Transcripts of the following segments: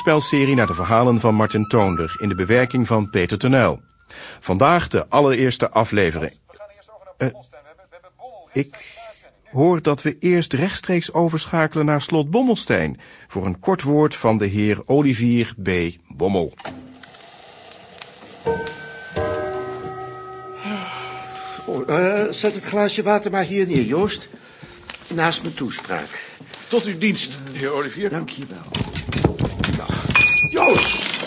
Hoorspelserie naar de verhalen van Martin Toonder in de bewerking van Peter Tenuil. Vandaag de allereerste aflevering. Uh, ik hoor dat we eerst rechtstreeks overschakelen naar slot Bommelstein... voor een kort woord van de heer Olivier B. Bommel. Oh, uh, zet het glaasje water maar hier neer, Joost. Naast mijn toespraak. Tot uw dienst, heer Olivier. Dank je wel. Joost!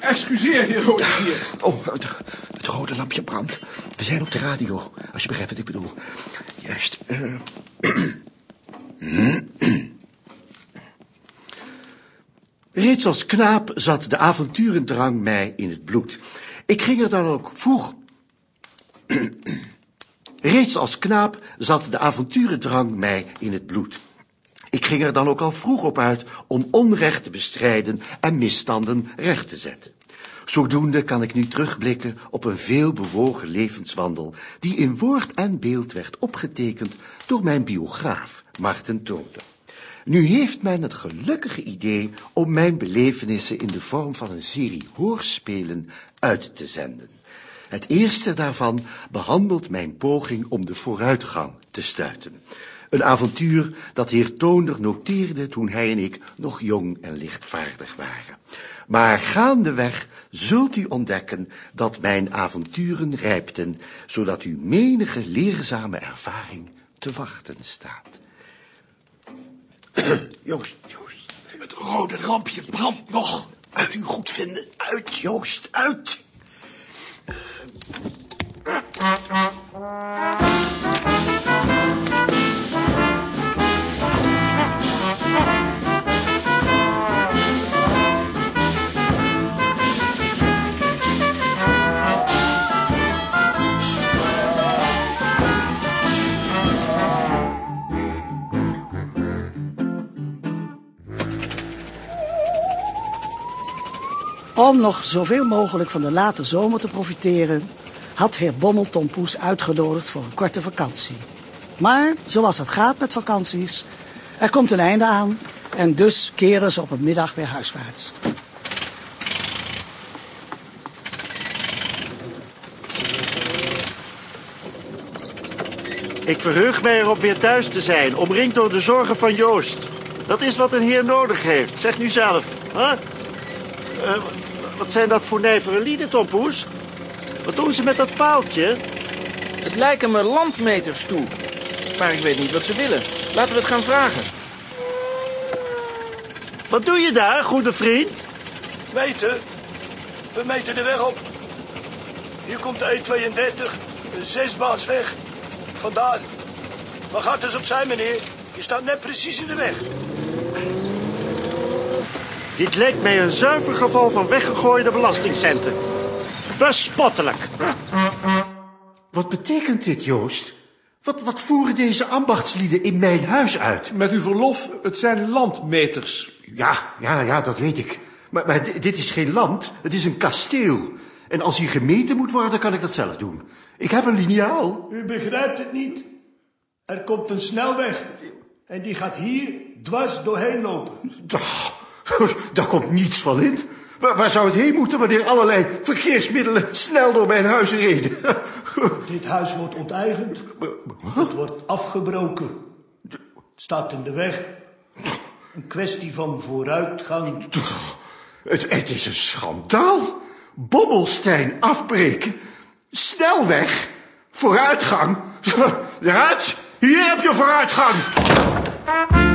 Excuseer, heer Olivier. Oh, het, het, rode lampje brandt. We zijn op de radio, als je begrijpt wat ik bedoel. Juist. Uh... Reeds als knaap zat de avonturendrang mij in het bloed. Ik ging er dan ook vroeg... Reeds als knaap zat de avonturendrang mij in het bloed. Ik ging er dan ook al vroeg op uit om onrecht te bestrijden en misstanden recht te zetten. Zodoende kan ik nu terugblikken op een veelbewogen levenswandel, die in woord en beeld werd opgetekend door mijn biograaf, Marten Toonder. Nu heeft men het gelukkige idee om mijn belevenissen in de vorm van een serie hoorspelen uit te zenden. Het eerste daarvan behandelt mijn poging om de vooruitgang te stuiten. Een avontuur dat heer Toonder noteerde toen hij en ik nog jong en lichtvaardig waren. Maar gaandeweg zult u ontdekken dat mijn avonturen rijpten, zodat u menige leerzame ervaring te wachten staat. Joost, Joost. Het rode lampje brandt nog. Uit u goed vinden. Uit, Joost, uit. Om nog zoveel mogelijk van de late zomer te profiteren, had heer Bommel Tom Poes uitgenodigd voor een korte vakantie. Maar, zoals het gaat met vakanties, er komt een einde aan en dus keren ze op een middag weer huiswaarts. Ik verheug mij erop weer thuis te zijn, omringd door de zorgen van Joost. Dat is wat een heer nodig heeft, zeg nu zelf. Huh? Uh, wat zijn dat voor nijvere lieden, Tom Poes? Wat doen ze met dat paaltje? Het lijken me landmeters toe. Maar ik weet niet wat ze willen. Laten we het gaan vragen. Wat doe je daar, goede vriend? Meten. We meten de weg op. Hier komt de E32. De zesbaansweg. Vandaar. Maar gaat eens opzij, meneer. Je staat net precies in de weg. Dit lijkt mij een zuiver geval van weggegooide belastingcenten. Bespottelijk. Wat betekent dit, Joost? Wat, wat voeren deze ambachtslieden in mijn huis uit? Met uw verlof, het zijn landmeters. Ja, ja, ja, dat weet ik. Maar, maar dit is geen land, het is een kasteel. En als hier gemeten moet worden, kan ik dat zelf doen. Ik heb een liniaal. U begrijpt het niet. Er komt een snelweg. En die gaat hier dwars doorheen lopen. Daar komt niets van in. Waar, waar, zou het heen moeten wanneer allerlei verkeersmiddelen snel door mijn huis reden? Dit huis wordt onteigend. Het wordt afgebroken. Het staat in de weg. Een kwestie van vooruitgang. Het, het is een schandaal. Bobbelstein afbreken. Snelweg. Vooruitgang. Eruit. Hier heb je vooruitgang.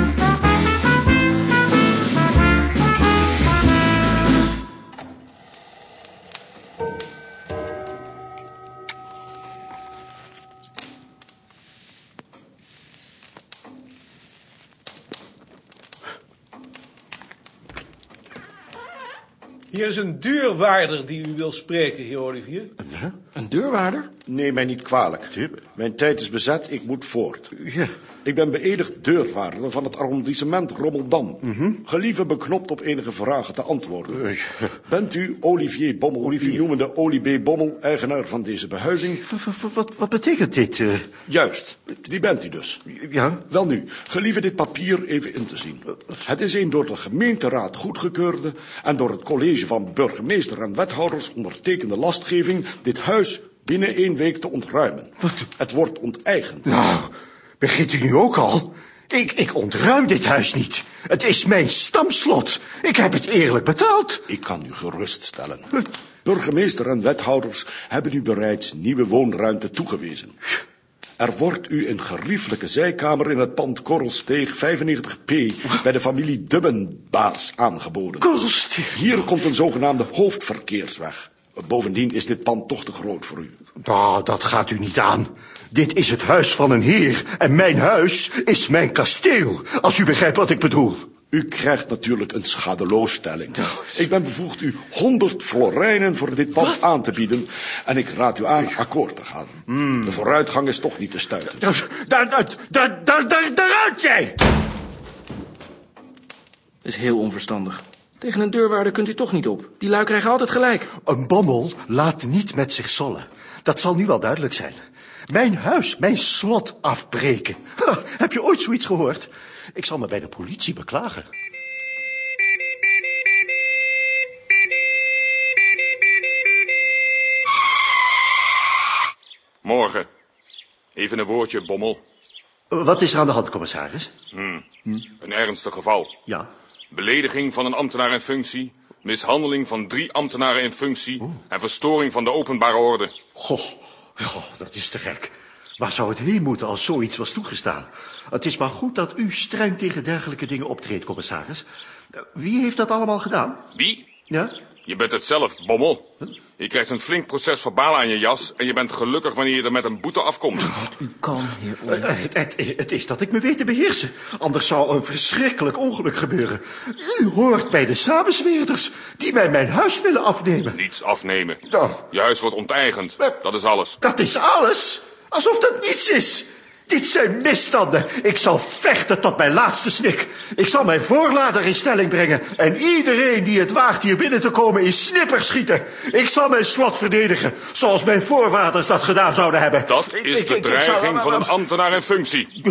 Hier is een deurwaarder die u wil spreken, heer Olivier. Ja? Een deurwaarder? Neem mij niet kwalijk. Mijn tijd is bezet, ik moet voort. Ja. Ik ben beëdigd deurwaarder van het arrondissement Rommeldam. Gelieve beknopt op enige vragen te antwoorden. Bent u Olivier Bommel, u noemende Olie B. Bommel, eigenaar van deze behuizing? Wat, wat, wat, wat betekent dit? eh? Juist, die bent u dus. ja? Wel nu, gelieve dit papier even in te zien. Het is een door de gemeenteraad goedgekeurde en door het college van burgemeester en wethouders ondertekende lastgeving dit huis binnen één week te ontruimen. Het wordt onteigend. Nou, begint u nu ook al? Ik, ik ontruim dit huis niet. Het is mijn stamslot. Ik heb het eerlijk betaald. Ik kan u geruststellen. Burgemeester en wethouders hebben u bereits nieuwe woonruimte toegewezen. Er wordt u een geriefelijke zijkamer in het pand Korrelsteeg 95P bij de familie Dubbenbaas aangeboden. Korrelsteeg? Hier komt een zogenaamde hoofdverkeersweg. Bovendien is dit pand toch te groot voor u. Nou, dat gaat u niet aan. Dit is het huis van een heer. En mijn huis is mijn kasteel. Als u begrijpt wat ik bedoel. U krijgt natuurlijk een schadeloosstelling. Ik ben bevoegd u 100 florijnen voor dit pand aan te bieden. En ik raad u aan akkoord te gaan. De vooruitgang is toch niet te stuiten. Daar, daar, daar, daar, daar, daar, daaruit jij! Dat is heel onverstandig. Tegen een deurwaarder kunt u toch niet op. Die lui krijgen altijd gelijk. Een bommel laat niet met zich zollen. Dat zal nu wel duidelijk zijn. Mijn huis, mijn slot afbreken. Ha, heb je ooit zoiets gehoord? Ik zal me bij de politie beklagen. Morgen. Even een woordje, Bommel. Wat is er aan de hand, commissaris? Een ernstig geval. Ja. Belediging van een ambtenaar in functie, mishandeling van drie ambtenaren in functie en verstoring van de openbare orde. Goh, goh, dat is te gek. Waar zou het heen moeten als zoiets was toegestaan? Het is maar goed dat u streng tegen dergelijke dingen optreedt, commissaris. Wie heeft dat allemaal gedaan? Wie? Ja? Je bent het zelf, Bommel. Je krijgt een flink proces verbaal aan je jas en je bent gelukkig wanneer je er met een boete afkomt. U kan, heer Eh, Het, het, het is dat ik me weet te beheersen. Anders zou een verschrikkelijk ongeluk gebeuren. U hoort bij de samenzweerders die mij mijn huis willen afnemen. Niets afnemen. Nou. Je huis wordt onteigend. Dat is alles. Dat is alles. Alsof dat niets is. Dit zijn misstanden. Ik zal vechten tot mijn laatste snik. Ik zal mijn voorlader in stelling brengen. En iedereen die het waagt hier binnen te komen in snippers schieten. Ik zal mijn slot verdedigen. Zoals mijn voorvaders dat gedaan zouden hebben. Dat is ik- de ik- ik zal- dreiging van een ambtenaar in functie.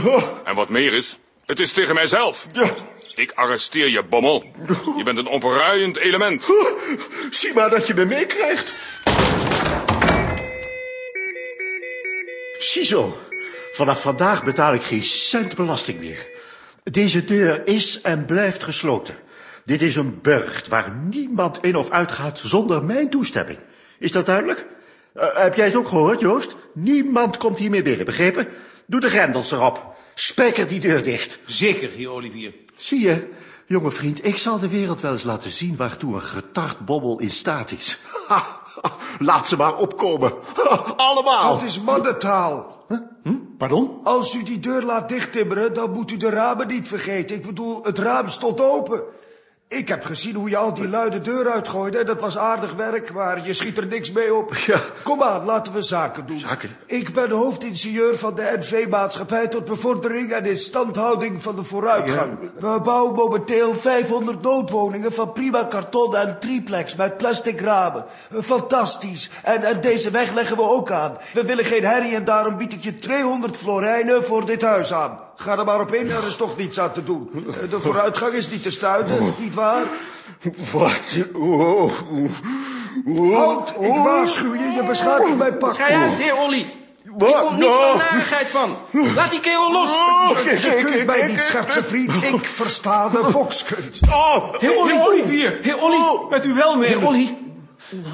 En wat meer is, het is tegen mijzelf. Ik arresteer je, Bommel. Je bent een opruiend element. Zie maar dat je me meekrijgt. Ziezo. Vanaf vandaag betaal ik geen cent belasting meer. Deze deur is en blijft gesloten. Dit is een burcht waar niemand in of uitgaat zonder mijn toestemming. Is dat duidelijk? Eh, heb jij het ook gehoord, Joost? Niemand komt hier meer binnen, begrepen? Doe de grendels erop. Spijker die deur dicht. Zeker, heer Olivier. Zie je, jonge vriend, ik zal de wereld wel eens laten zien waartoe een getart bobbel in staat is. Ha, ha, laat ze maar opkomen. Ha, allemaal. Dat is mannentaal. Pardon? Als u die deur laat dichttimmeren, dan moet u de ramen niet vergeten. Ik bedoel, het raam stond open. Ik heb gezien hoe je al die luide deur uitgooide. Dat was aardig werk, maar je schiet er niks mee op. Ja. Kom aan, laten we zaken doen. Zaken? Ik ben hoofdingenieur van de NV-maatschappij... tot bevordering en instandhouding van de vooruitgang. We bouwen momenteel 500 noodwoningen van prima karton en triplex... met plastic ramen. Fantastisch. En, en deze weg leggen we ook aan. We willen geen herrie en daarom bied ik je 200 florijnen voor dit huis aan. Ga er maar op in, er is toch niets aan te doen. De vooruitgang is niet te stuiten, niet waar? Wat? Oh, oh, Halt, ik waarschuw je, je beschadigt mijn pak. Schij uit, heer Olly. Hier Wat? komt niets Nou. van narigheid van. Laat die kerel los. Je kunt mij niet schertsen, vriend. Ik versta de bokskunst. Oh, Heer Olly. Heer Olivier. Heer Olly. Met uw welnemen. Heer Olly.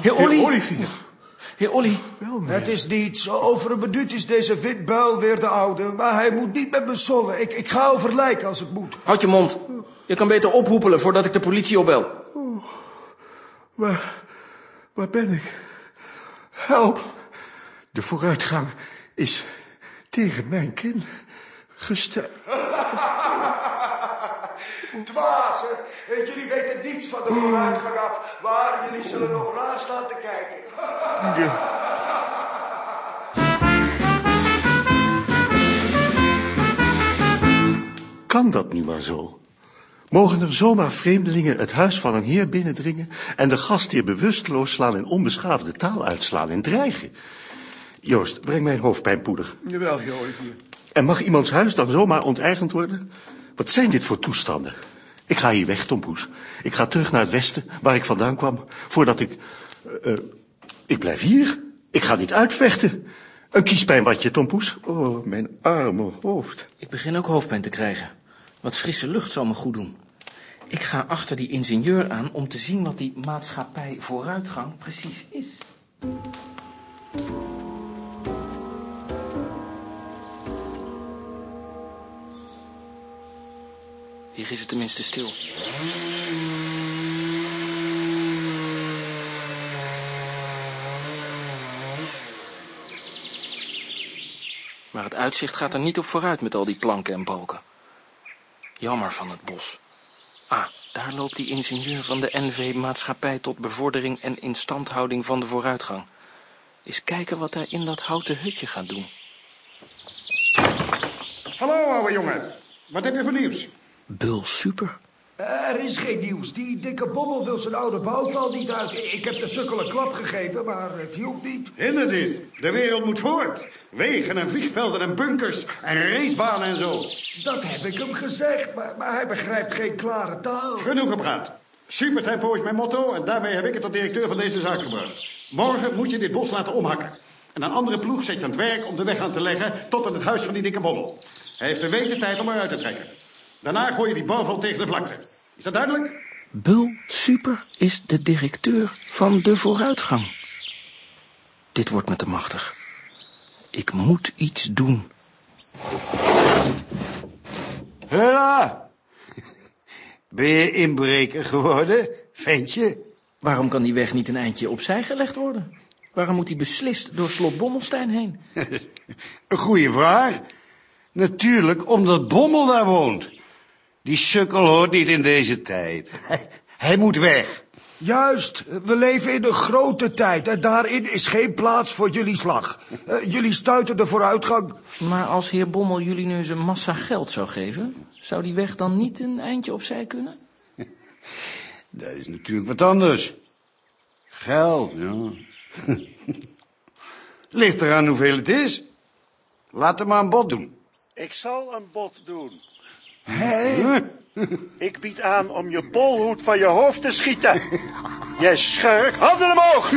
Heer Olly. Heer Olly. Het is niets. Over een minuut is deze windbuil weer de oude. Maar hij moet niet met me sollen. Ik, ik ga over lijk als het moet. Houd je mond. Je kan beter ophoepelen voordat ik de politie opbel. Waar, waar ben ik? Help. De vooruitgang is tegen mijn kin gesteld. Dwazen. Eh, jullie weten niets van de vooruitgang af, maar jullie zullen nog raar staan te kijken. Kan dat nu maar zo? Mogen er zomaar vreemdelingen het huis van een heer binnendringen en de gastheer bewusteloos slaan en onbeschaafde taal uitslaan en dreigen? Joost, breng mijn hoofdpijnpoeder. Jawel, Olivier. En mag iemands huis dan zomaar onteigend worden? Wat zijn dit voor toestanden? Ik ga hier weg, Tompoes. Ik ga terug naar het westen, waar ik vandaan kwam, voordat ik... eh, eh, ik blijf hier. Ik ga niet uitvechten. Een kiespijnwatje, Tompoes. Oh, mijn arme hoofd. Ik begin ook hoofdpijn te krijgen. Wat frisse lucht zal me goed doen. Ik ga achter die ingenieur aan om te zien wat die maatschappij vooruitgang precies is. Hier is het tenminste stil. Maar het uitzicht gaat er niet op vooruit met al die planken en balken. Jammer van het bos. Ah, daar loopt die ingenieur van de NV Maatschappij tot bevordering en instandhouding van de vooruitgang. Eens kijken wat hij in dat houten hutje gaat doen. Hallo, ouwe jongen. Wat heb je voor nieuws? Bul super. Er is geen nieuws. Die dikke bommel wil zijn oude bouwval niet uit. Ik heb de sukkel een klap gegeven, maar het hielp niet. Inderdaad, de wereld moet voort. Wegen en vliegvelden en bunkers en racebanen en zo. Dat heb ik hem gezegd, maar, maar hij begrijpt geen klare taal. Genoeg gepraat. Supertempo is mijn motto en daarmee heb ik het tot directeur van deze zaak gebracht. Morgen moet je dit bos laten omhakken. En een andere ploeg zet je aan het werk om de weg aan te leggen tot aan het huis van die dikke bommel. Hij heeft een week de tijd om eruit te trekken. Daarna gooi je die bouwval tegen de vlakte. Is dat duidelijk? Bul super is de directeur van de vooruitgang. Dit wordt me te machtig. Ik moet iets doen. Hela! Ben je inbreker geworden, ventje? Waarom kan die weg niet een eindje opzij gelegd worden? Waarom moet die beslist door slot Bommelstein heen? Een goede vraag. Natuurlijk omdat Bommel daar woont. Die sukkel hoort niet in deze tijd. Hij, hij moet weg. Juist, we leven in een grote tijd en daarin is geen plaats voor jullie slag. Eh, jullie stuiten de vooruitgang. Maar als heer Bommel jullie nu eens een massa geld zou geven... zou die weg dan niet een eindje opzij kunnen? Dat is natuurlijk wat anders. Geld, ja. Ligt eraan hoeveel het is. Laat hem maar een bod doen. Ik zal een bod doen. Ik bied aan om je bolhoed van je hoofd te schieten. Jij schurk, handen omhoog.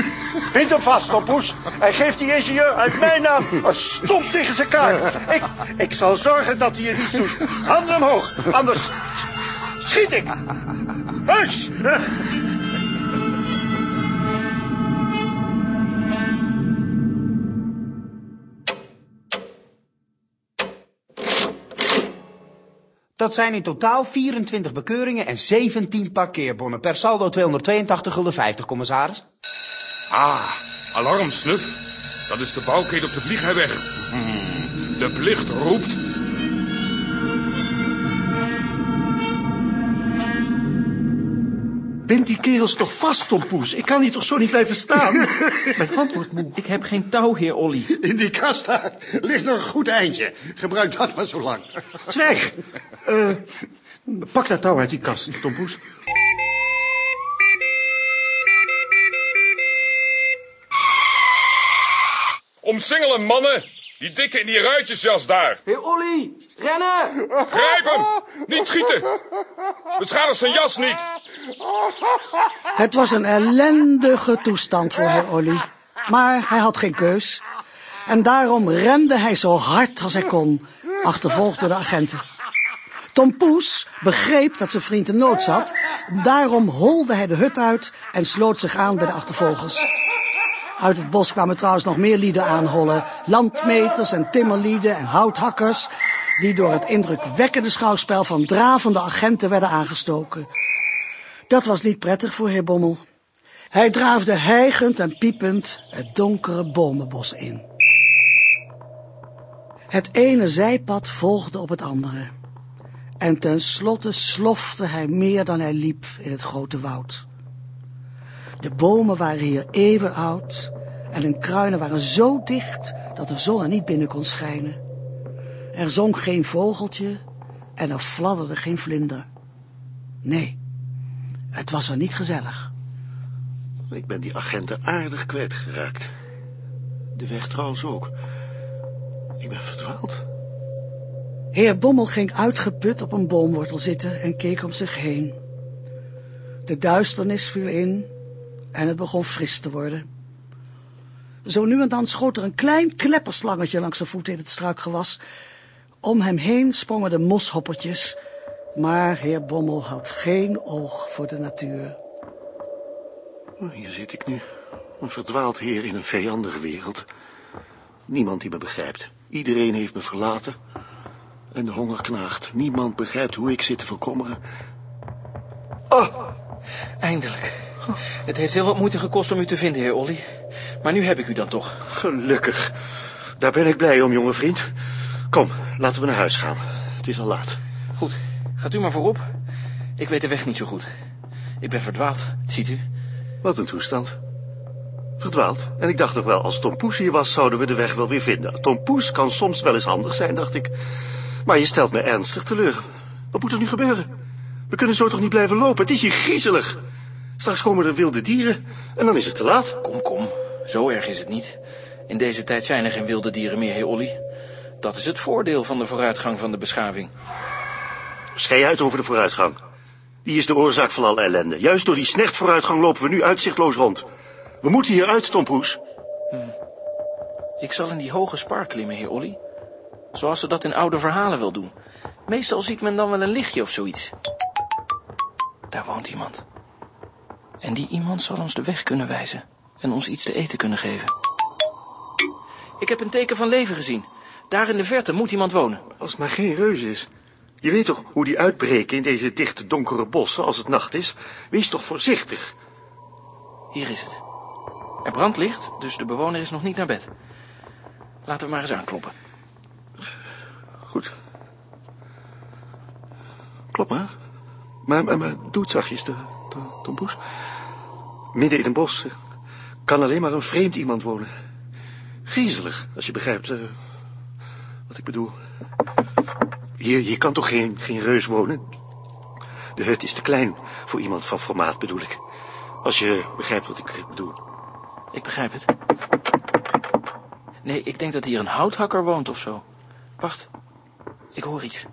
Bind hem vast, Tompoes. En geef die ingenieur uit mijn naam een stomp tegen zijn kaart. Ik, ik zal zorgen dat hij je niets doet. Handen omhoog, anders schiet ik. Huis! Dat zijn in totaal 24 bekeuringen en 17 parkeerbonnen. Per saldo 282 gulden 50, commissaris. Ah, alarm, Snuf. Dat is de bouwketen op de Vliegheidweg. Hmm, De plicht roept. Bind die kerels toch vast, Tompoes. Ik kan hier toch zo niet blijven staan? Mijn hand wordt moe. Ik heb geen touw, heer Olly. In die kast daar ligt nog een goed eindje. Gebruik dat maar zo lang. Zwijg! Eh, pak dat touw uit die kast, Tompoes. Omsingelen, mannen. Die dikke in die ruitjesjas daar. Heer Olly, rennen! Grijp hem! Niet schieten! Beschadig zijn jas niet! Het was een ellendige toestand voor heer Olly. Maar hij had geen keus. En daarom rende hij zo hard als hij kon, achtervolgd door de agenten. Tom Poes begreep dat zijn vriend in nood zat. Daarom holde hij de hut uit en sloot zich aan bij de achtervolgers. Uit het bos kwamen trouwens nog meer lieden aanhollen. Landmeters en timmerlieden en houthakkers... die door het indrukwekkende schouwspel van dravende agenten werden aangestoken. Dat was niet prettig voor heer Bommel. Hij draafde hijgend en piepend het donkere bomenbos in. Het ene zijpad volgde op het andere. En tenslotte slofte hij meer dan hij liep in het grote woud. De bomen waren hier eeuwenoud en hun kruinen waren zo dicht dat de zon er niet binnen kon schijnen. Er zong geen vogeltje en er fladderde geen vlinder. Nee, het was er niet gezellig. Ik ben die agenten aardig kwijtgeraakt. De weg trouwens ook. Ik ben verdwaald. Heer Bommel ging uitgeput op een boomwortel zitten en keek om zich heen. De duisternis viel in en het begon fris te worden. Zo nu en dan schoot er een klein klepperslangetje langs zijn voeten in het struikgewas. Om hem heen sprongen de moshoppertjes, maar heer Bommel had geen oog voor de natuur. Oh, Hier zit ik nu, een verdwaald heer in een vijandige wereld. Niemand die me begrijpt. Iedereen heeft me verlaten. En de honger knaagt. Niemand begrijpt hoe ik zit te verkommeren. Eindelijk. Het heeft heel wat moeite gekost om u te vinden, heer Olly. Maar nu heb ik u dan toch. Gelukkig. Daar ben ik blij om, jonge vriend. Kom, laten we naar huis gaan. Het is al laat. Goed, gaat u maar voorop. Ik weet de weg niet zo goed. Ik ben verdwaald, ziet u. Wat een toestand. Verdwaald. En ik dacht nog wel, als Tom Poes hier was, zouden we de weg wel weer vinden. Tom Poes kan soms wel eens handig zijn, dacht ik. Maar je stelt me ernstig teleur. Wat moet er nu gebeuren? We kunnen zo toch niet blijven lopen? Het is hier griezelig. Straks komen er wilde dieren en dan is het te laat. Kom, kom. Zo erg is het niet. In deze tijd zijn er geen wilde dieren meer, heer Olly. Dat is het voordeel van de vooruitgang van de beschaving. Schei uit over de vooruitgang. Die is de oorzaak van alle ellende. Juist door die snechtvooruitgang lopen we nu uitzichtloos rond. We moeten hier uit, Tom Poes. Ik zal in die hoge spar klimmen, heer Olly. Zoals ze dat in oude verhalen wil doen. Meestal ziet men dan wel een lichtje of zoiets. Daar woont iemand. En die iemand zal ons de weg kunnen wijzen. En ons iets te eten kunnen geven. Ik heb een teken van leven gezien. Daar in de verte moet iemand wonen. Als het maar geen reus is. Je weet toch hoe die uitbreken in deze dichte donkere bossen als het nacht is? Wees toch voorzichtig. Hier is het. Er brandt licht, dus de bewoner is nog niet naar bed. Laten we maar eens aankloppen. Goed. Klop maar. Maar, maar, maar doe het zachtjes, de, de, Poes. Midden in een bos eh, kan alleen maar een vreemd iemand wonen. Griezelig, als je begrijpt eh, wat ik bedoel. Hier, hier kan toch geen, geen reus wonen? De hut is te klein voor iemand van formaat, bedoel ik. Als je begrijpt wat ik bedoel. Ik begrijp het. Nee, ik denk dat hier een houthakker woont of zo. Wacht, ik hoor iets.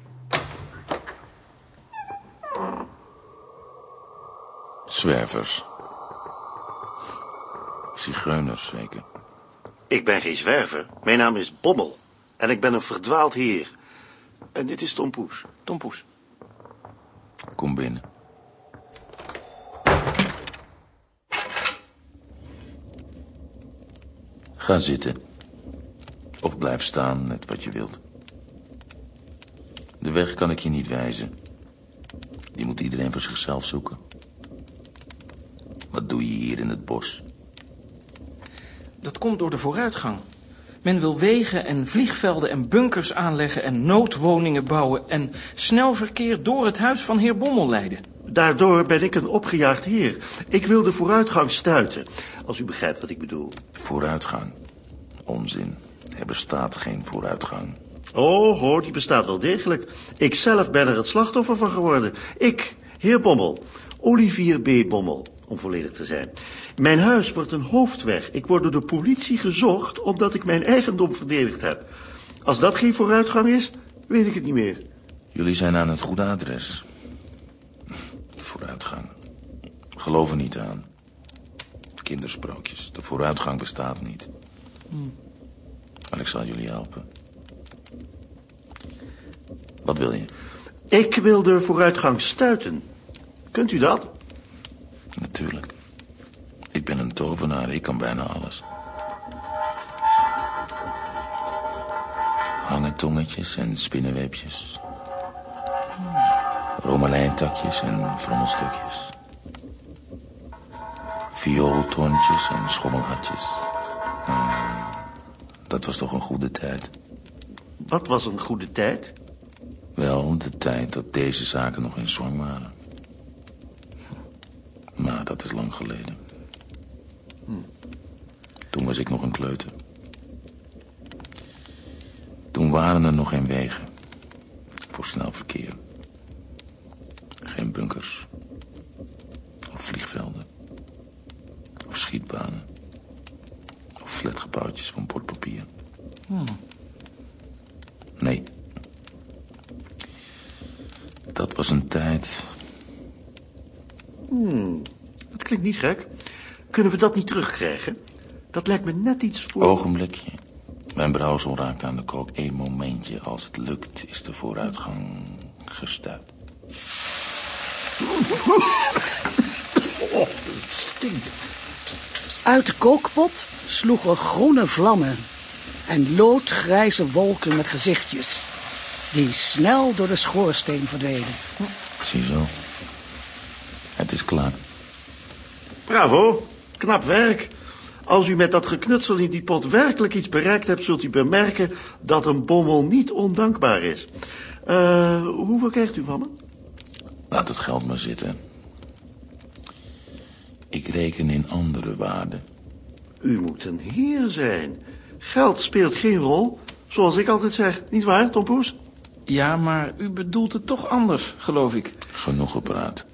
Zwervers. Zigeuners, zeker. Ik ben geen zwerver. Mijn naam is Bommel. En ik ben een verdwaald heer. En dit is Tom Poes. Tom Poes. Kom binnen. Ga zitten. Of blijf staan, net wat je wilt. De weg kan ik je niet wijzen. Die moet iedereen voor zichzelf zoeken. Wat doe je hier in het bos? Dat komt door de vooruitgang. Men wil wegen en vliegvelden en bunkers aanleggen en noodwoningen bouwen en snel verkeer door het huis van heer Bommel leiden. Daardoor ben ik een opgejaagd heer. Ik wil de vooruitgang stuiten, als u begrijpt wat ik bedoel. Vooruitgang. Onzin. Er bestaat geen vooruitgang. Oh, hoor, die bestaat wel degelijk. Ik zelf ben er het slachtoffer van geworden. Ik, heer Bommel, Olivier B. Bommel, om volledig te zijn. Mijn huis wordt een hoofdweg. Ik word door de politie gezocht omdat ik mijn eigendom verdedigd heb. Als dat geen vooruitgang is, weet ik het niet meer. Jullie zijn aan het goede adres. Vooruitgang. Geloof er niet aan. Kindersprookjes. De vooruitgang bestaat niet. Maar ik zal jullie helpen. Wat wil je? Ik wil de vooruitgang stuiten. Kunt u dat? Natuurlijk. Ik ben een tovenaar, ik kan bijna alles. Hangetongetjes en spinnenwebjes. Romelijntakjes en frommelstukjes. Viooltoontjes en schommelhatjes. Ah, dat was toch een goede tijd. Wat was een goede tijd? Wel, de tijd dat deze zaken nog in zwang waren. Dat is lang geleden. Toen was ik nog een kleuter. Toen waren er nog geen wegen. Voor snel verkeer. Geen bunkers. Of vliegvelden. Of schietbanen. Of flatgebouwtjes van bordpapier. Hmm. Nee. Dat was een tijd... Hmm, klinkt niet gek. Kunnen we dat niet terugkrijgen? Dat lijkt me net iets voor... Ogenblikje. Mijn brouwsel raakt aan de kook. Eén momentje. Als het lukt, is de vooruitgang gestuit. Oh, het stinkt. Uit de kookpot sloegen groene vlammen en loodgrijze wolken met gezichtjes, die snel door de schoorsteen verdwenen. Ziezo. Het is klaar. Bravo, knap werk. Als u met dat geknutsel in die pot werkelijk iets bereikt hebt... zult u bemerken dat een bommel niet ondankbaar is. Eh, hoeveel krijgt u van me? Laat het geld maar zitten. Ik reken in andere waarden. U moet een heer zijn. Geld speelt geen rol, zoals ik altijd zeg. Niet waar, Tom Poes? Ja, maar u bedoelt het toch anders, geloof ik. Genoeg gepraat.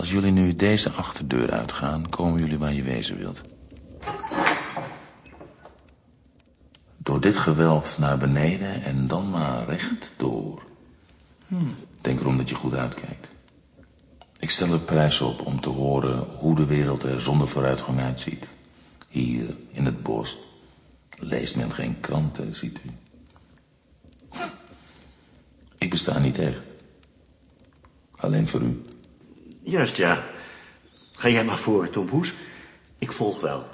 Als jullie nu deze achterdeur uitgaan, komen jullie waar je wezen wilt. Door dit gewelf naar beneden en dan maar recht door. Hmm. Denk erom dat je goed uitkijkt. Ik stel er prijs op om te horen hoe de wereld er zonder vooruitgang uitziet. Hier, in het bos, leest men geen kranten, ziet u. Ik besta niet tegen. Alleen voor u. Juist, ja. Ga jij maar voor, Tom. Ik volg wel.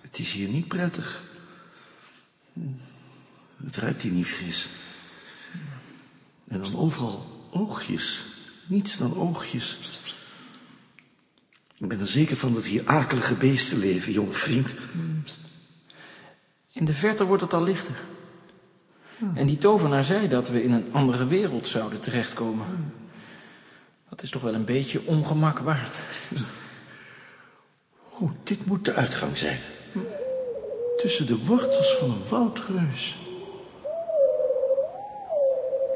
Het is hier niet prettig. Het ruikt hier niet fris. En dan overal oogjes. Niets dan oogjes. Ik ben er zeker van dat hier akelige beesten leven, jonge vriend. In de verte wordt het al lichter. En die tovenaar zei dat we in een andere wereld zouden terechtkomen. Dat is toch wel een beetje ongemak waard. Oh, dit moet de uitgang zijn. Tussen de wortels van een woudreus.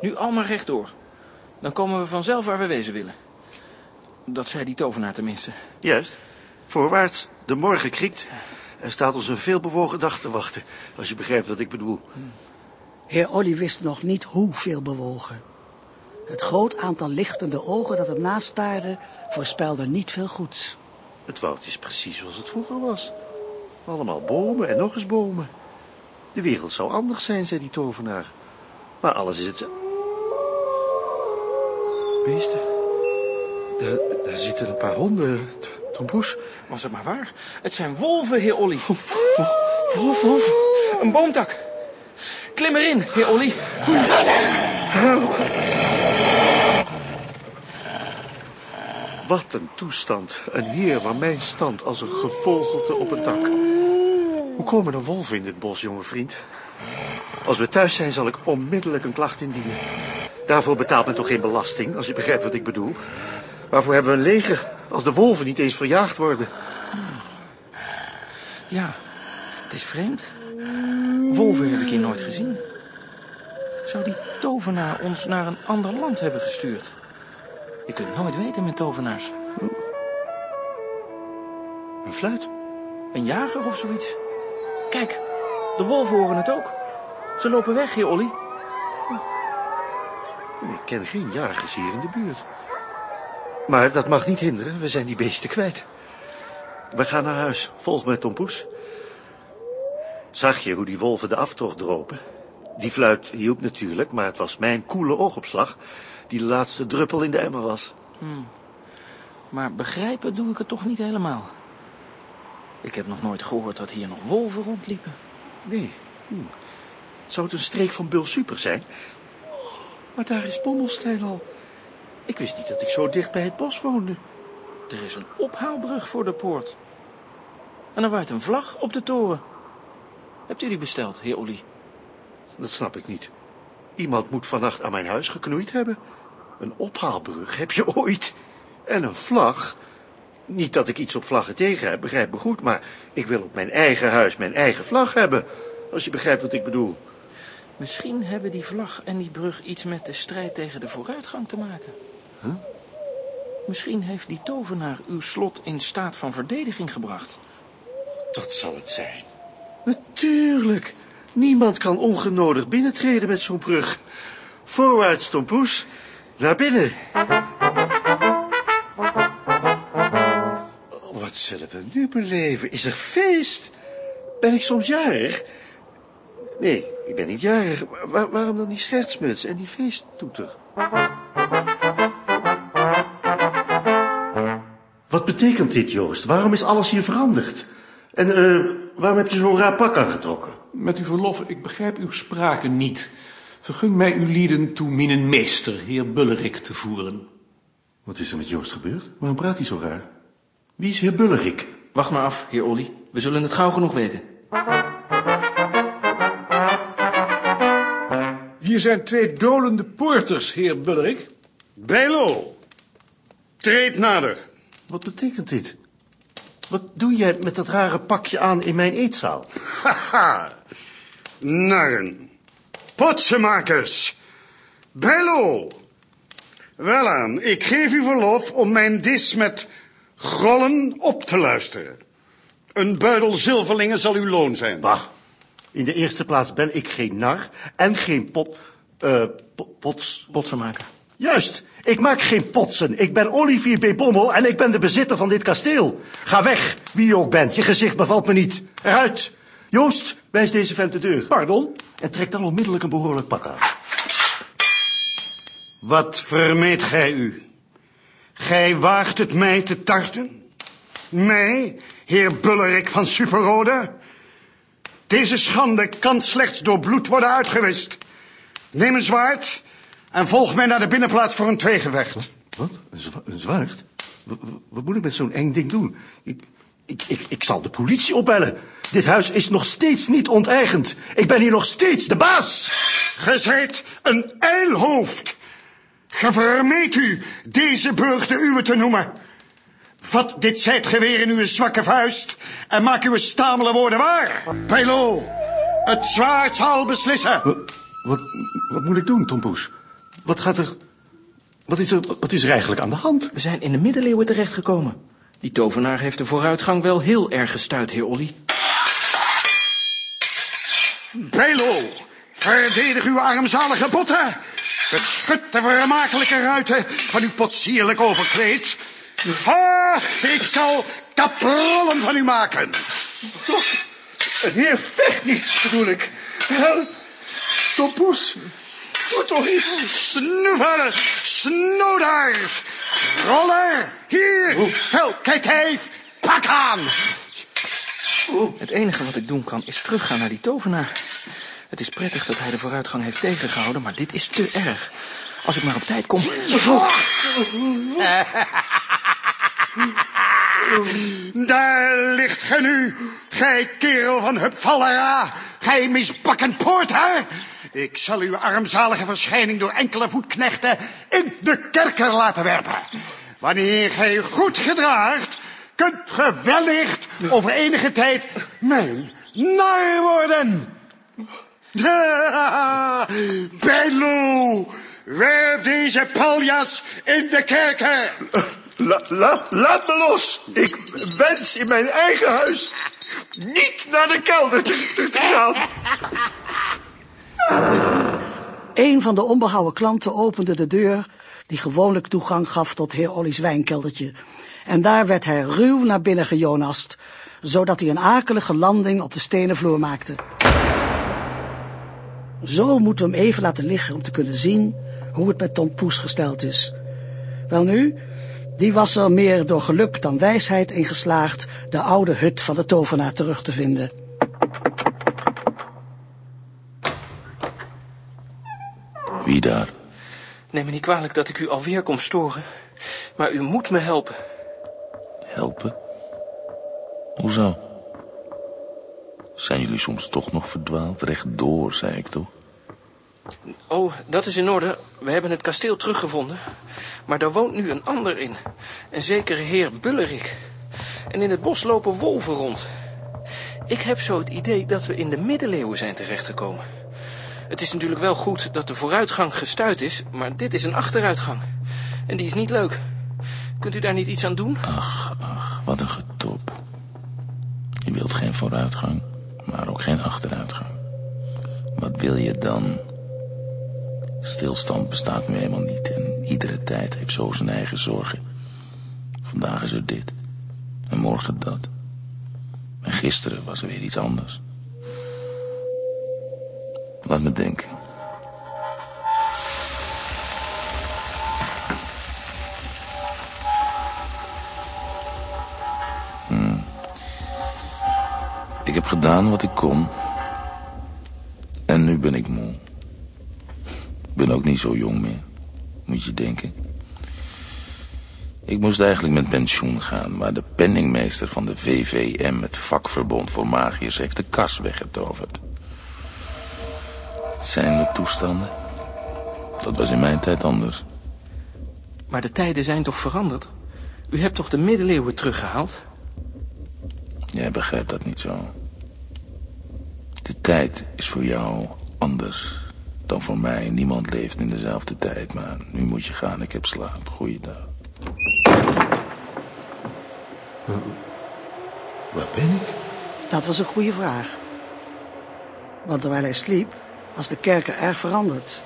Nu al maar rechtdoor. Dan komen we vanzelf waar we wezen willen. Dat zei die tovenaar tenminste. Juist. Voorwaarts. De morgen kriekt. Er staat ons een veelbewogen dag te wachten. Als je begrijpt wat ik bedoel. Heer Olly wist nog niet hoeveel bewogen. Het groot aantal lichtende ogen dat hem nastaarde voorspelde niet veel goeds. Het woud is precies zoals het vroeger was. Allemaal bomen en nog eens bomen. De wereld zou anders zijn, zei die tovenaar. Maar alles is het... Beesten. Daar, daar zitten een paar honden, Tom Poes. Was het maar waar? Het zijn wolven, heer Olly. Wolf, wolf. Een boomtak. Klim erin, heer Olly. Wat een toestand. Een heer van mijn stand als een gevogelte op een dak. Hoe komen er wolven in dit bos, jonge vriend? Als we thuis zijn, zal ik onmiddellijk een klacht indienen. Daarvoor betaalt men toch geen belasting, als je begrijpt wat ik bedoel. Waarvoor hebben we een leger, als de wolven niet eens verjaagd worden? Ja, het is vreemd. Wolven heb ik hier nooit gezien. Zou die tovenaar ons naar een ander land hebben gestuurd? Je kunt nooit weten met tovenaars. Een fluit? Een jager of zoiets. Kijk, de wolven horen het ook. Ze lopen weg, heer Olly. Ik ken geen jagers hier in de buurt. Maar dat mag niet hinderen, we zijn die beesten kwijt. We gaan naar huis. Volg me, Tom Poes. Zag je hoe die wolven de aftocht dropen? Die fluit hielp natuurlijk, maar het was mijn koele oogopslag... die de laatste druppel in de emmer was. Hmm. Maar begrijpen doe ik het toch niet helemaal. Ik heb nog nooit gehoord dat hier nog wolven rondliepen. Nee. Hm. Zou het een streek van Bul Super zijn? Maar daar is Bommelstein al. Ik wist niet dat ik zo dicht bij het bos woonde. Er is een ophaalbrug voor de poort. En er waait een vlag op de toren. Hebt u die besteld, heer Olly? Dat snap ik niet. Iemand moet vannacht aan mijn huis geknoeid hebben. Een ophaalbrug heb je ooit. En een vlag. Niet dat ik iets op vlaggen tegen heb, begrijp me goed, maar ik wil op mijn eigen huis mijn eigen vlag hebben. als je begrijpt wat ik bedoel. Misschien hebben die vlag en die brug iets met de strijd tegen de vooruitgang te maken. Huh? Misschien heeft die tovenaar uw slot in staat van verdediging gebracht. Dat zal het zijn. Natuurlijk. Niemand kan ongenodig binnentreden met zo'n brug. Voorwaarts, Tompoes. Naar binnen. Wat zullen we nu beleven? Is er feest? Ben ik soms jarig? Nee, ik ben niet jarig. Waar- waarom dan die schertsmuts en die feesttoeter? Wat betekent dit, Joost? Waarom is alles hier veranderd? En eh, waarom heb je zo'n raar pak aangetrokken? Met uw verlof, ik begrijp uw sprake niet. Vergun mij uw lieden toe mijn meester, heer Bullerik, te voeren. Wat is er met Joost gebeurd? Waarom praat hij zo raar? Wie is heer Bullerik? Wacht maar af, heer Olly. We zullen het gauw genoeg weten. Hier zijn twee dolende poorters, heer Bullerik. Bijlo, treed nader. Wat betekent dit? Wat doe jij met dat rare pakje aan in mijn eetzaal? Haha, narren, potsenmakers, Bijlo. Welaan, ik geef u verlof om mijn dis met grollen op te luisteren. Een buidel zilverlingen zal uw loon zijn. Bah, in de eerste plaats ben ik geen nar en geen pot... eh po- pots... Potsenmaker. Juist, ik maak geen potsen. Ik ben Olivier B. Bommel en ik ben de bezitter van dit kasteel. Ga weg, wie je ook bent. Je gezicht bevalt me niet. Eruit. Joost, wijs deze vent de deur. Pardon? En trek dan onmiddellijk een behoorlijk pak aan. Wat vermeet gij u? Gij waagt het mij te tarten? Mij, heer Bullerik van Superrode? Deze schande kan slechts door bloed worden uitgewist. Neem een zwaard en volg mij naar de binnenplaats voor een tweegevecht. Wat? Een, zwa- een zwaard? Wat moet ik met zo'n eng ding doen? Ik, ik, ik, ik zal de politie opbellen. Dit huis is nog steeds niet onteigend. Ik ben hier nog steeds de baas. Ge zijt een eilhoofd. Ge vermeet u deze burg de uwe te noemen. Vat dit zijdgeweer in uw zwakke vuist en maak uw stamele woorden waar. Bijlo, het zwaard zal beslissen. Wat, wat moet ik doen, Tompoes? Wat gaat er... Wat is er, wat is er eigenlijk aan de hand? We zijn in de middeleeuwen terechtgekomen. Die tovenaar heeft de vooruitgang wel heel erg gestuit, heer Olly. Bijlo, verdedig uw armzalige botten. Beschut de vermakelijke ruiten van uw potsierlijk overkleed. Ah, ik zal kaprollen van u maken. Stop! Een heer vecht niet, bedoel ik. Help! Tompoes! Doe toch iets! Snoever, snoedaard, roller, hier, vel, kijkijf, pak aan. Het enige wat ik doen kan is teruggaan naar die tovenaar. Het is prettig dat hij de vooruitgang heeft tegengehouden, maar dit is te erg. Als ik maar op tijd kom. Daar ligt ge nu, gij kerel van Hupfallera, gij misbakken poorter. Ik zal uw armzalige verschijning door enkele voetknechten in de kerker laten werpen. Wanneer gij goed gedraagt, kunt ge wellicht over enige tijd mijn nar worden. Bijlo, werp deze paljas in de kerker. La, la, laat me los! Ik wens in mijn eigen huis niet naar de kelder te gaan. Een van de onbehouden klanten opende de deur die gewoonlijk toegang gaf tot heer Olly's wijnkeldertje. En daar werd hij ruw naar binnen gejonast, zodat hij een akelige landing op de stenen vloer maakte. Zo moeten we hem even laten liggen om te kunnen zien hoe het met Tom Poes gesteld is. Welnu, die was er meer door geluk dan wijsheid in geslaagd de oude hut van de tovenaar terug te vinden. Wie daar? Neem me niet kwalijk dat ik u alweer kom storen. Maar u moet me helpen. Helpen? Hoezo? Zijn jullie soms toch nog verdwaald? Rechtdoor, zei ik toch? Oh, dat is in orde. We hebben het kasteel teruggevonden. Maar daar woont nu een ander in. Een zekere heer Bullerik. En in het bos lopen wolven rond. Ik heb zo het idee dat we in de middeleeuwen zijn terechtgekomen. Het is natuurlijk wel goed dat de vooruitgang gestuit is, maar dit is een achteruitgang. En die is niet leuk. Kunt u daar niet iets aan doen? Ach, ach, wat een getop. Je wilt geen vooruitgang, maar ook geen achteruitgang. Wat wil je dan? Stilstand bestaat nu eenmaal niet en iedere tijd heeft zo zijn eigen zorgen. Vandaag is er dit en morgen dat. En gisteren was er weer iets anders. Laat me denken. Hmm. Ik heb gedaan wat ik kon. En nu ben ik moe. Ik ben ook niet zo jong meer, moet je denken. Ik moest eigenlijk met pensioen gaan, maar de penningmeester van de VVM, het vakverbond voor magiërs, heeft de kas weggetoverd. Zijn de toestanden. Dat was in mijn tijd anders. Maar de tijden zijn toch veranderd? U hebt toch de middeleeuwen teruggehaald? Jij begrijpt dat niet zo. De tijd is voor jou anders dan voor mij. Niemand leeft in dezelfde tijd, maar nu moet je gaan. Ik heb slaap. Goeiedag. Waar ben ik? Dat was een goede vraag. Want terwijl hij sliep, was de kerk er erg veranderd.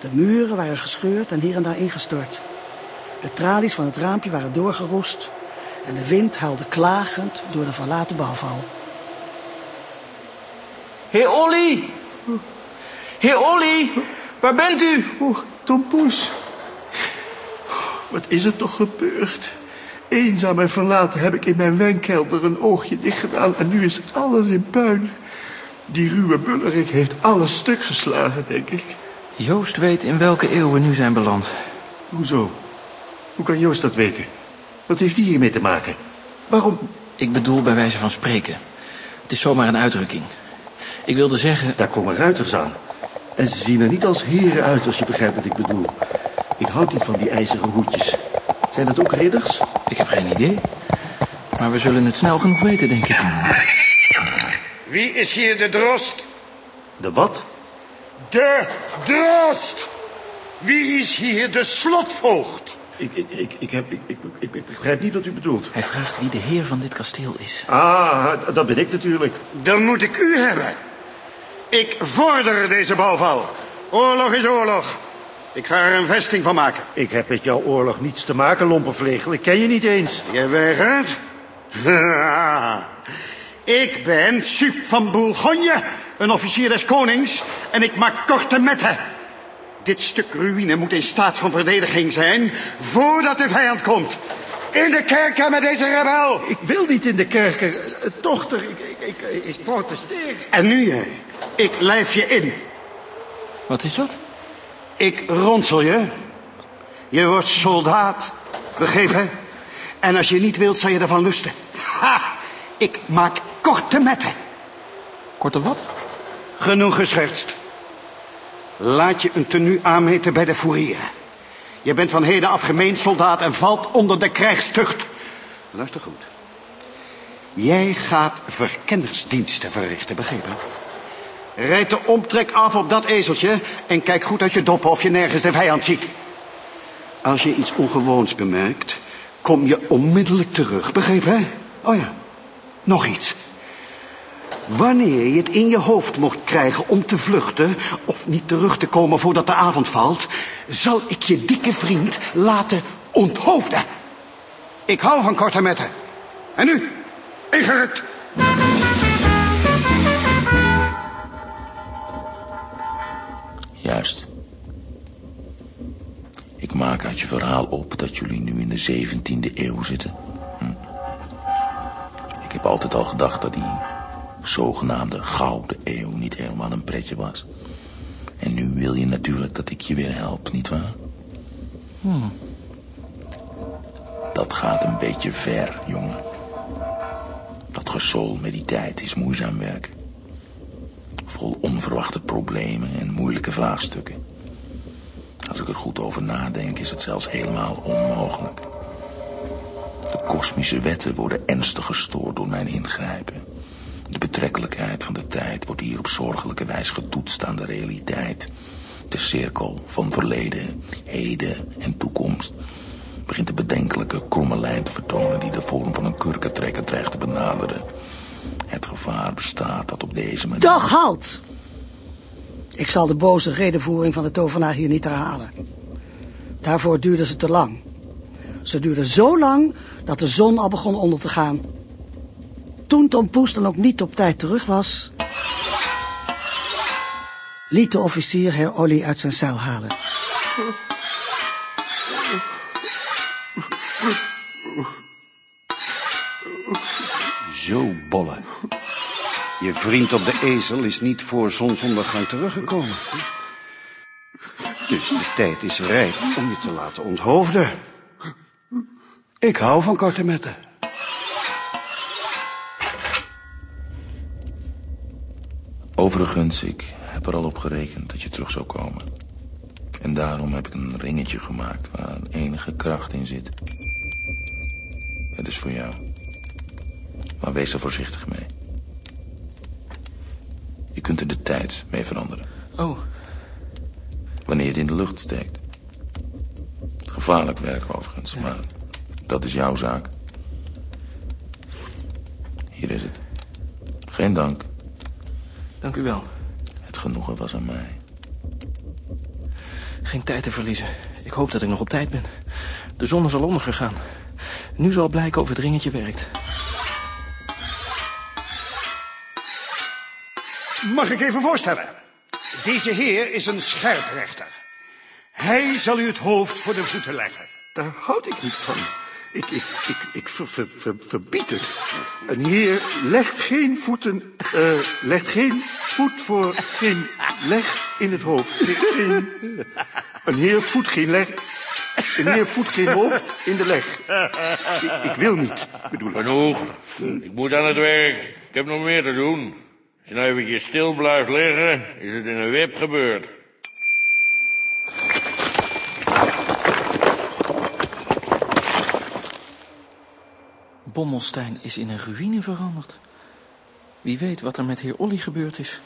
De muren waren gescheurd en hier en daar ingestort. De tralies van het raampje waren doorgeroest en de wind huilde klagend door de verlaten bouwval. Heer Olly! Heer Olly, waar bent u? Oh, Tom Poes. Wat is er toch gebeurd? Eenzaam en verlaten heb ik in mijn wijnkelder een oogje dicht gedaan en nu is alles in puin. Die ruwe bullerik heeft alles stuk geslagen, denk ik. Joost weet in welke eeuw we nu zijn beland. Hoezo? Hoe kan Joost dat weten? Wat heeft die hiermee te maken? Waarom? Ik bedoel bij wijze van spreken. Het is zomaar een uitdrukking. Ik wilde zeggen... Daar komen ruiters aan. En ze zien er niet als heren uit, als je begrijpt wat ik bedoel. Ik houd niet van die ijzeren hoedjes. Zijn dat ook ridders? Ik heb geen idee. Maar we zullen het snel genoeg weten, denk ik. Wie is hier de drost? De wat? De drost! Wie is hier de slotvoogd? Ik, ik, ik, ik, heb, ik, ik, ik, ik begrijp niet wat u bedoelt. Hij vraagt wie de heer van dit kasteel is. Ah, dat ben ik natuurlijk. Dan moet ik u hebben. Ik vorder deze bouwval. Oorlog is oorlog. Ik ga er een vesting van maken. Ik heb met jouw oorlog niets te maken, lompenvlegel. Ik ken je niet eens. Je weigert? ik ben Sup van Bourgogne, een officier des konings, en ik maak korte metten. Dit stuk ruïne moet in staat van verdediging zijn voordat de vijand komt. In de kerker met deze rebel. Ik wil niet in de kerker. Dochter, ik, ik, ik, ik protesteer. En nu jij. Ik lijf je in. Wat is dat? Ik ronsel je. Je wordt soldaat. Begrepen? En als je niet wilt, zal je ervan lusten. Ha! Ik maak korte metten. Korte wat? Genoeg geschertst. Laat je een tenue aanmeten bij de fourier. Je bent van heden af gemeen soldaat en valt onder de krijgstucht. Luister goed. Jij gaat verkennersdiensten verrichten, begrepen? Rijd de omtrek af op dat ezeltje en kijk goed uit je doppen of je nergens de vijand ziet. Als je iets ongewoons bemerkt, kom je onmiddellijk terug, begrepen? Oh ja, nog iets. Wanneer je het in je hoofd mocht krijgen om te vluchten... of niet terug te komen voordat de avond valt... zal ik je dikke vriend laten onthoofden. Ik hou van korte metten. En nu, ingerukt. Juist. Ik maak uit je verhaal op dat jullie nu in de 17e eeuw zitten. Hm. Ik heb altijd al gedacht dat die zogenaamde gouden eeuw niet helemaal een pretje was. En nu wil je natuurlijk dat ik je weer help, nietwaar? Hmm. Dat gaat een beetje ver, jongen. Dat gesool met die tijd is moeizaam werk. Vol onverwachte problemen en moeilijke vraagstukken. Als ik er goed over nadenk, is het zelfs helemaal onmogelijk. De kosmische wetten worden ernstig gestoord door mijn ingrijpen. De betrekkelijkheid van de tijd wordt hier op zorgelijke wijze getoetst aan de realiteit. De cirkel van verleden, heden en toekomst begint de bedenkelijke kromme lijn te vertonen die de vorm van een kurkentrekker dreigt te benaderen. Het gevaar bestaat dat op deze manier... Toch halt! Ik zal de boze redenvoering van de tovenaar hier niet herhalen. Daarvoor duurde ze te lang. Ze duurde zo lang dat de zon al begon onder te gaan. Toen Tom Poes dan ook niet op tijd terug was... liet de officier heer Olly uit zijn cel halen. Zo, Bolle. Je vriend op de ezel is niet voor zonsondergang teruggekomen. Dus de tijd is rijp om je te laten onthoofden. Ik hou van korte metten. Overigens, ik heb er al op gerekend dat je terug zou komen. En daarom heb ik een ringetje gemaakt waar enige kracht in zit. Het is voor jou. Maar wees er voorzichtig mee. Je kunt er de tijd mee veranderen. Oh, Wanneer je het in de lucht steekt. Gevaarlijk werk overigens, maar dat is jouw zaak. Hier is het. Geen dank. Dank u wel. Het genoegen was aan mij. Geen tijd te verliezen. Ik hoop dat ik nog op tijd ben. De zon is al ondergegaan. Nu zal blijken of het ringetje werkt. Mag ik even voorstellen? Deze heer is een scherprechter. Hij zal u het hoofd voor de voeten leggen. Daar houd ik niet van. Ik, ik, ik, ik ver, ver, ver- verbied het. Een heer legt geen voeten, eh, legt geen voet voor geen leg in het hoofd. Geen, een heer voet geen leg, een heer voet geen hoofd in de leg. Ik, wil niet, bedoel. Genoeg. Ik moet aan het werk. Ik heb nog meer te doen. Als je nou eventjes stil blijft liggen, is het in een wip gebeurd. Bommelstein is in een ruïne veranderd. Wie weet wat er met heer Olly gebeurd is.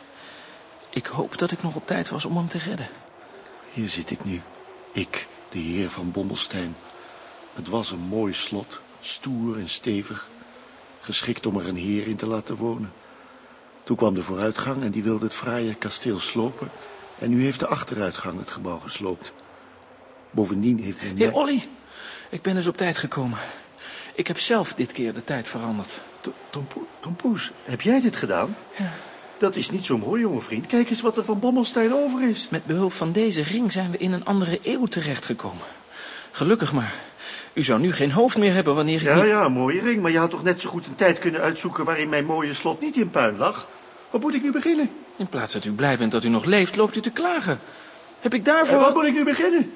Ik hoop dat ik nog op tijd was om hem te redden. Hier zit ik nu. Ik, de heer van Bommelstein. Het was een mooi slot, stoer en stevig. Geschikt om er een heer in te laten wonen. Toen kwam de vooruitgang en die wilde het fraaie kasteel slopen. En nu heeft de achteruitgang het gebouw gesloopt. Bovendien heeft men... Heer Olly, ik ben dus op tijd gekomen. Ik heb zelf dit keer de tijd veranderd. Tom, Tom, Poe- Tom Poes, heb jij dit gedaan? Dat is niet zo mooi, jonge vriend. Kijk eens wat er van Bommelstein over is. Met behulp van deze ring zijn we in een andere eeuw terechtgekomen. Gelukkig maar. U zou nu geen hoofd meer hebben wanneer ik Ja, niet... ja, mooie ring. Maar je had toch net zo goed een tijd kunnen uitzoeken... waarin mijn mooie slot niet in puin lag? Wat moet ik nu beginnen? In plaats dat u blij bent dat u nog leeft, loopt u te klagen. Heb ik En daarvoor... wat moet ik nu beginnen?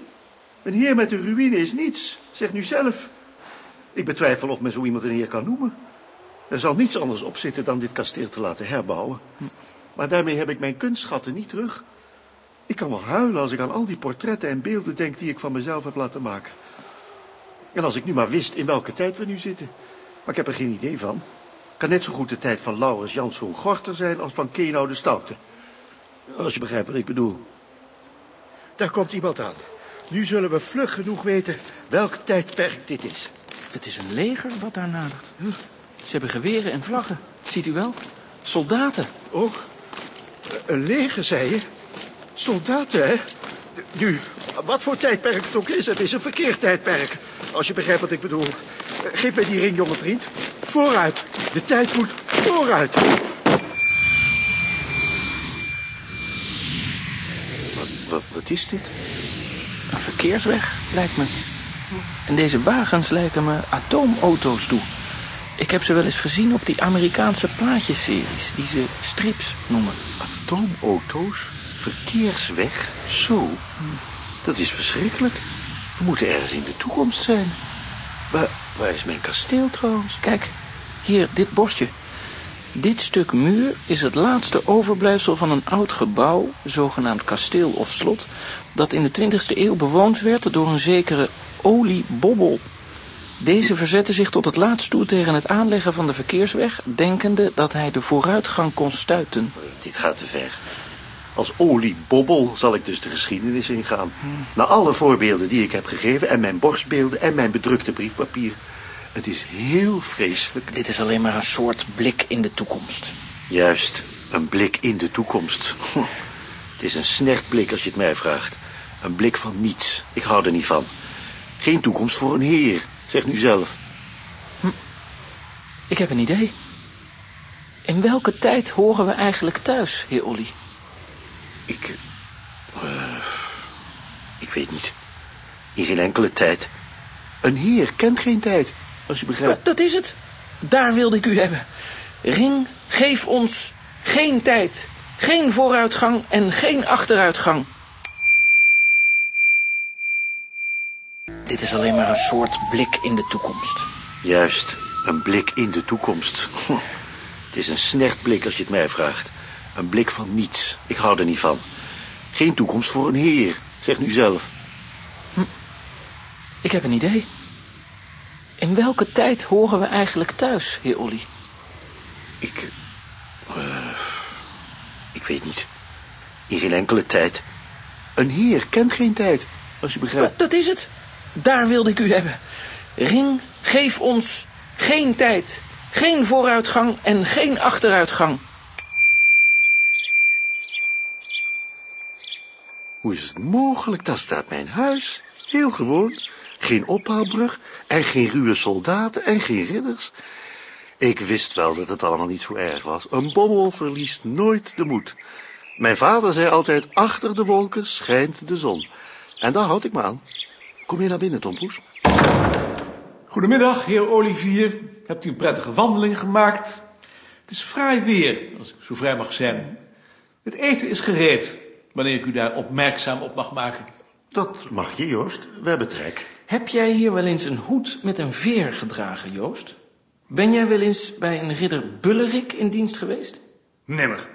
Een heer met een ruïne is niets. Zeg nu zelf. Ik betwijfel of men zo iemand een heer kan noemen. Er zal niets anders op zitten dan dit kasteel te laten herbouwen. Maar daarmee heb ik mijn kunstschatten niet terug. Ik kan wel huilen als ik aan al die portretten en beelden denk die ik van mezelf heb laten maken. En als ik nu maar wist in welke tijd we nu zitten. Maar ik heb er geen idee van. Kan net zo goed de tijd van Laurens Janszoon Gorter zijn als van Kenau de Stoute. Als je begrijpt wat ik bedoel. Daar komt iemand aan. Nu zullen we vlug genoeg weten welk tijdperk dit is. Het is een leger wat daar nadert. Ze hebben geweren en vlaggen. Ziet u wel? Soldaten. Oh, een leger, zei je? Soldaten, hè? Nu, wat voor tijdperk het ook is, het is een verkeerd tijdperk. Als je begrijpt wat ik bedoel. Eh, Geef mij die ring, jonge vriend. Vooruit. De tijd moet vooruit. Wat, wat, wat is dit? Een verkeersweg, lijkt me. En deze wagens lijken me atoomauto's toe. Ik heb ze wel eens gezien op die Amerikaanse plaatjeseries, die ze strips noemen. Atoomauto's? Verkeersweg? Zo? Dat is verschrikkelijk. We moeten ergens in de toekomst zijn. Waar, waar is mijn kasteel trouwens? Kijk, hier, dit bordje. Dit stuk muur is het laatste overblijfsel van een oud gebouw, zogenaamd kasteel of slot, dat in de 20e eeuw bewoond werd door een zekere Olie Bobbel. Deze verzette zich tot het laatst toe tegen het aanleggen van de verkeersweg, denkende dat hij de vooruitgang kon stuiten. Dit gaat te ver. Als oliebobbel zal ik dus de geschiedenis ingaan. Na alle voorbeelden die ik heb gegeven en mijn borstbeelden en mijn bedrukte briefpapier. Het is heel vreselijk. Dit is alleen maar een soort blik in de toekomst. Juist, een blik in de toekomst. Het is een snertblik als je het mij vraagt. Een blik van niets. Ik hou er niet van. Geen toekomst voor een heer. Zeg nu zelf. Ik heb een idee. In welke tijd horen we eigenlijk thuis, heer Olly? Ik... eh, ik weet niet. In geen enkele tijd. Een heer kent geen tijd, als je begrijpt. Dat is het. Daar wilde ik u hebben. Ring, geef ons geen tijd, geen vooruitgang en geen achteruitgang. Dit is alleen maar een soort blik in de toekomst. Juist, een blik in de toekomst. Het is een snertblik als je het mij vraagt. Een blik van niets. Ik hou er niet van. Geen toekomst voor een heer. Zeg nu zelf. Ik heb een idee. In welke tijd horen we eigenlijk thuis, heer Olly? Ik... eh, ik weet niet. In geen enkele tijd. Een heer kent geen tijd, als je begrijpt. Dat is het. Daar wilde ik u hebben. Ring, geef ons geen tijd, geen vooruitgang en geen achteruitgang. Hoe is het mogelijk? Daar staat mijn huis. Heel gewoon. Geen ophaalbrug en geen ruwe soldaten en geen ridders. Ik wist wel dat het allemaal niet zo erg was. Een bommel verliest nooit de moed. Mijn vader zei altijd, achter de wolken schijnt de zon. En daar houd ik me aan. Kom je naar binnen, Tompoes? Goedemiddag, heer Olivier. Hebt u een prettige wandeling gemaakt? Het is fraai weer, als ik zo vrij mag zijn. Het eten is gereed, wanneer ik u daar opmerkzaam op mag maken. Dat mag je, Joost. We hebben trek. Heb jij hier wel eens een hoed met een veer gedragen, Joost? Ben jij wel eens bij een ridder Bullerik in dienst geweest? Nimmer.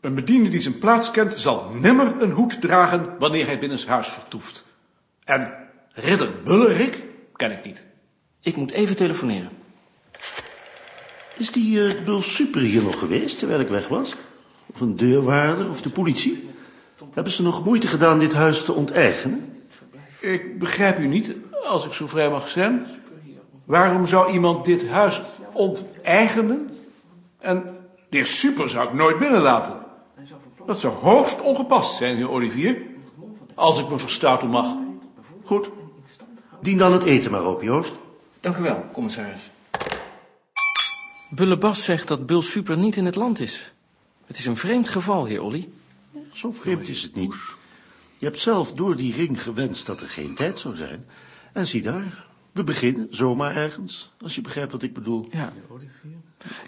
Een bediende die zijn plaats kent, zal nimmer een hoed dragen wanneer hij binnenshuis vertoeft. En ridder Bullerik ken ik niet. Ik moet even telefoneren. Is die eh Bul Super hier nog geweest, terwijl ik weg was? Of een deurwaarder of de politie? Hebben ze nog moeite gedaan dit huis te onteigenen? Ik begrijp u niet, als ik zo vrij mag zijn. Waarom zou iemand dit huis onteigenen? En de heer Super zou ik nooit binnenlaten. Dat zou hoogst ongepast zijn, heer Olivier. Als ik me verstouten mag. Goed. Dien dan het eten maar op, Joost. Dank u wel, commissaris. Bullebas zegt dat Bul Super niet in het land is. Het is een vreemd geval, heer Olly. Zo vreemd is het niet. Je hebt zelf door die ring gewenst dat er geen tijd zou zijn. En zie daar, we beginnen zomaar ergens, als je begrijpt wat ik bedoel. Ja.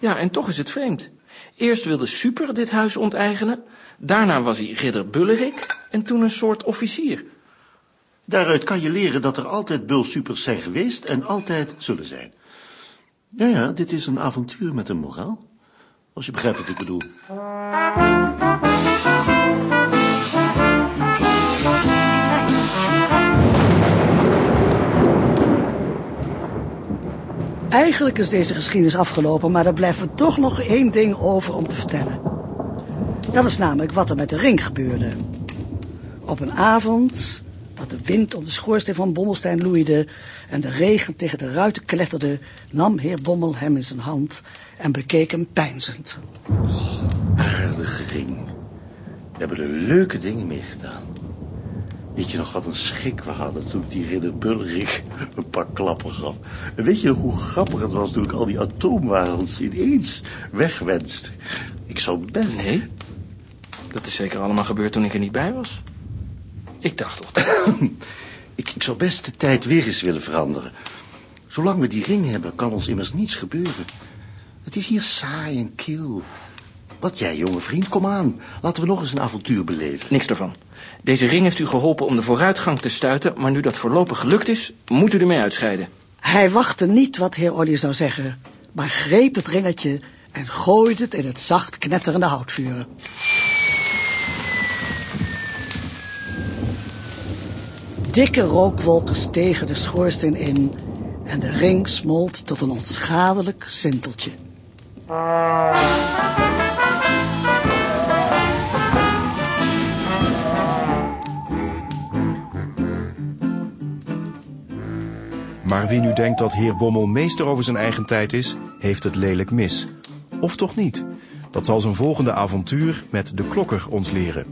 Ja, en toch is het vreemd. Eerst wilde Super dit huis onteigenen. Daarna was hij ridder Bullerik. En toen een soort officier. Daaruit kan je leren dat er altijd bulsupers zijn geweest en altijd zullen zijn. Ja, ja, dit is een avontuur met een moraal. Als je begrijpt wat ik bedoel. Eigenlijk is deze geschiedenis afgelopen, maar er blijft me toch nog één ding over om te vertellen. Dat is namelijk wat er met de ring gebeurde. Op een avond, dat de wind om de schoorsteen van Bommelstein loeide en de regen tegen de ruiten kletterde, nam heer Bommel hem in zijn hand en bekeek hem peinzend. Aardige ring. We hebben er leuke dingen mee gedaan. Weet je nog wat een schik we hadden toen ik die ridder Bullerik een paar klappen gaf? En weet je nog hoe grappig het was toen ik al die atoomwagens ineens wegwenste? Ik zou best... Nee, dat is zeker allemaal gebeurd toen ik er niet bij was. Ik dacht toch dat... ik, ik zou best de tijd weer eens willen veranderen. Zolang we die ring hebben, kan ons immers niets gebeuren. Het is hier saai en kil. Wat jij, jonge vriend, kom aan. Laten we nog eens een avontuur beleven. Niks ervan. Deze ring heeft u geholpen om de vooruitgang te stuiten, maar nu dat voorlopig gelukt is, moet u ermee uitscheiden. Hij wachtte niet wat heer Olly zou zeggen, maar greep het ringetje en gooide het in het zacht knetterende houtvuur. Dikke rookwolken stegen de schoorsteen in En de ring smolt tot een onschadelijk sinteltje. Maar wie nu denkt dat heer Bommel meester over zijn eigen tijd is, heeft het lelijk mis. Of toch niet? Dat zal zijn volgende avontuur met de klokker ons leren.